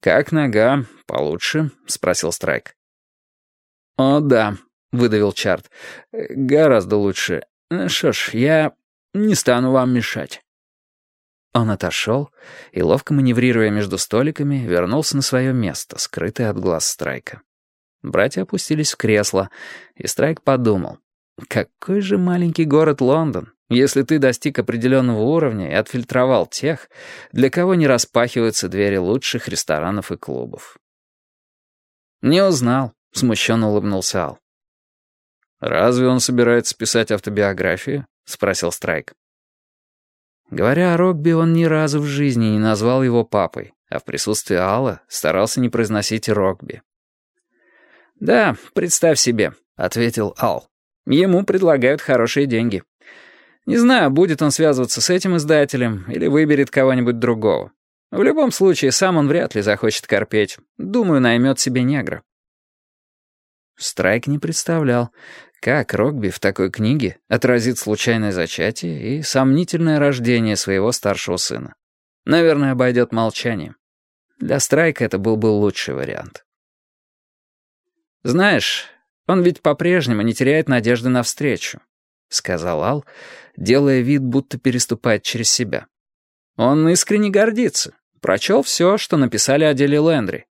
«Как нога? Получше?» — спросил Страйк. «О, да», — выдавил Чарт. «Гораздо лучше. Что ж, я не стану вам мешать». Он отошел и, ловко маневрируя между столиками, вернулся на свое место, скрытое от глаз Страйка. Братья опустились в кресло, и Страйк подумал, какой же маленький город Лондон, если ты достиг определенного уровня и отфильтровал тех, для кого не распахиваются двери лучших ресторанов и клубов. «Не узнал», — смущенно улыбнулся Ал. «Разве он собирается писать автобиографию?» — спросил Страйк. Говоря о Рокби, он ни разу в жизни не назвал его папой, а в присутствии Алла старался не произносить Рокби. «Да, представь себе», — ответил Ал. «Ему предлагают хорошие деньги. Не знаю, будет он связываться с этим издателем или выберет кого-нибудь другого. В любом случае, сам он вряд ли захочет корпеть. Думаю, наймет себе негра». Страйк не представлял, как Рокби в такой книге отразит случайное зачатие и сомнительное рождение своего старшего сына. Наверное, обойдет молчанием. Для Страйка это был бы лучший вариант. «Знаешь, он ведь по-прежнему не теряет надежды на встречу», — сказал Ал, делая вид, будто переступает через себя. «Он искренне гордится. Прочел все, что написали о деле Лэндри».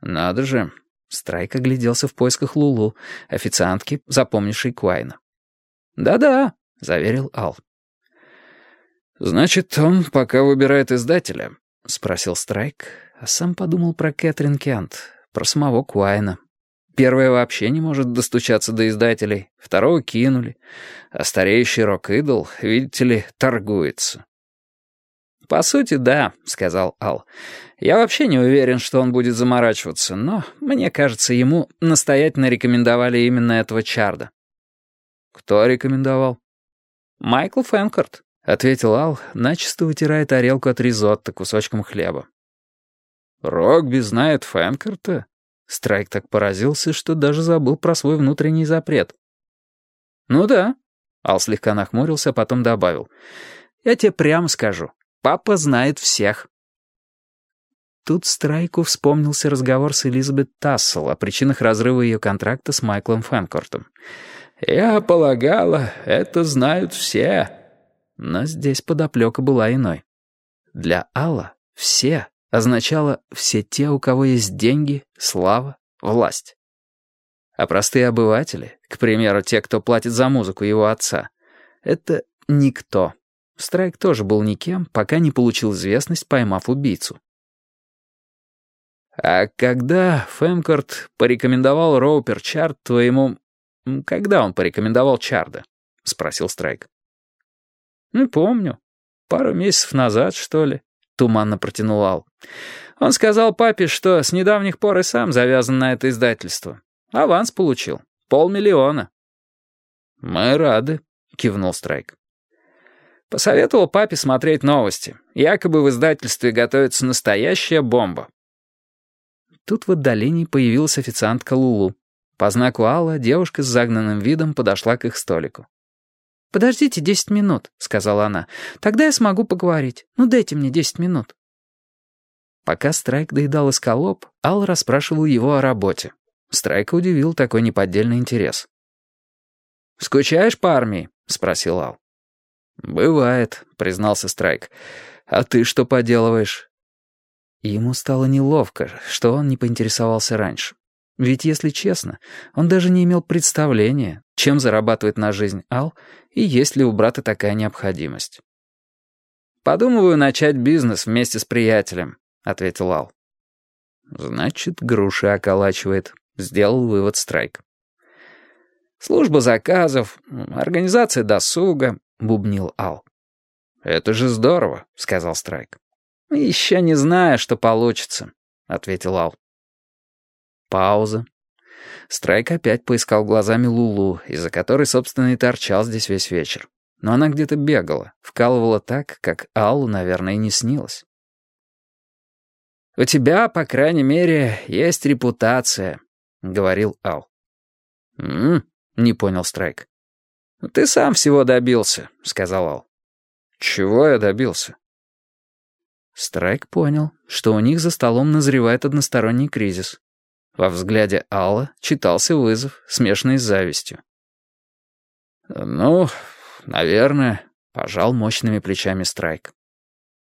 «Надо же», — Страйк огляделся в поисках Лулу, официантки, запомнившей Куайна. «Да-да», — заверил Ал. «Значит, он пока выбирает издателя?» — спросил Страйк, а сам подумал про Кэтрин Кент, про самого Куайна. Первая вообще не может достучаться до издателей, второго кинули, а стареющий рок-идол, видите ли, торгуется. «По сути, да», — сказал Ал. «Я вообще не уверен, что он будет заморачиваться, но, мне кажется, ему настоятельно рекомендовали именно этого Чарда». «Кто рекомендовал?» «Майкл Фэнкорт», — ответил Ал, начисто вытирая тарелку от ризотто кусочком хлеба. «Рогби знает Фэнкорта?» Страйк так поразился, что даже забыл про свой внутренний запрет. «Ну да», — Ал слегка нахмурился, а потом добавил. «Я тебе прямо скажу, папа знает всех». Тут Страйку вспомнился разговор с Элизабет Тассел о причинах разрыва ее контракта с Майклом Фэнкортом. «Я полагала, это знают все». Но здесь подоплека была иной. Для Алла все означало «все те, у кого есть деньги, слава, власть». А простые обыватели, к примеру, те, кто платит за музыку его отца, это никто. Страйк тоже был никем, пока не получил известность, поймав убийцу. «А когда Фэмкорт порекомендовал Роупер Чард твоему... Когда он порекомендовал Чарда?» — спросил Страйк. «Не помню. Пару месяцев назад, что ли туманно протянул Ал. Он сказал папе, что с недавних пор и сам завязан на это издательство. Аванс получил. Полмиллиона. «Мы рады», — кивнул Страйк. Посоветовал папе смотреть новости. Якобы в издательстве готовится настоящая бомба. Тут в отдалении появилась официантка Лулу. По знаку Алла девушка с загнанным видом подошла к их столику. «Подождите десять минут», — сказала она. «Тогда я смогу поговорить. Ну, дайте мне десять минут». Пока Страйк доедал эскалоп, Ал расспрашивал его о работе. Страйка удивил такой неподдельный интерес. «Скучаешь по армии?» — спросил Ал. «Бывает», — признался Страйк. «А ты что поделываешь?» Ему стало неловко, что он не поинтересовался раньше. Ведь, если честно, он даже не имел представления, чем зарабатывает на жизнь Ал и есть ли у брата такая необходимость. «Подумываю начать бизнес вместе с приятелем», — ответил Ал. «Значит, груши околачивает», — сделал вывод Страйк. «Служба заказов, организация досуга», — бубнил Ал. «Это же здорово», — сказал Страйк. «Еще не знаю, что получится», — ответил Ал. Пауза. Страйк опять поискал глазами Лулу, из-за которой, собственно, и торчал здесь весь вечер. Но она где-то бегала, вкалывала так, как Аллу, наверное, и не снилось. «У тебя, по крайней мере, есть репутация», — говорил Ал. «М-м», не понял Страйк. «Ты сам всего добился», — сказал Ал. «Чего я добился?» Страйк понял, что у них за столом назревает односторонний кризис. Во взгляде Алла читался вызов, смешанный с завистью. «Ну, наверное», — пожал мощными плечами Страйк.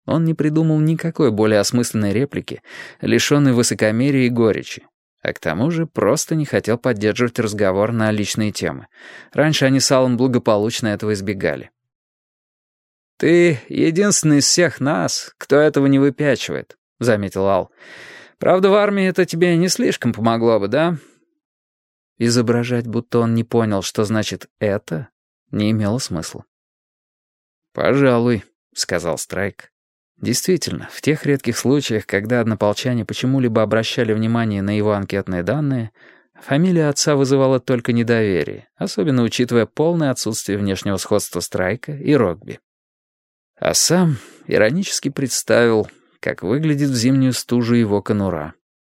Он не придумал никакой более осмысленной реплики, лишенной высокомерия и горечи. А к тому же просто не хотел поддерживать разговор на личные темы. Раньше они с Аллом благополучно этого избегали. «Ты единственный из всех нас, кто этого не выпячивает», — заметил Ал. «Правда, в армии это тебе не слишком помогло бы, да?» Изображать, будто он не понял, что значит «это», не имело смысла. «Пожалуй», — сказал Страйк. Действительно, в тех редких случаях, когда однополчане почему-либо обращали внимание на его анкетные данные, фамилия отца вызывала только недоверие, особенно учитывая полное отсутствие внешнего сходства Страйка и Рогби. А сам иронически представил, как выглядит в зимнюю стужу его конура.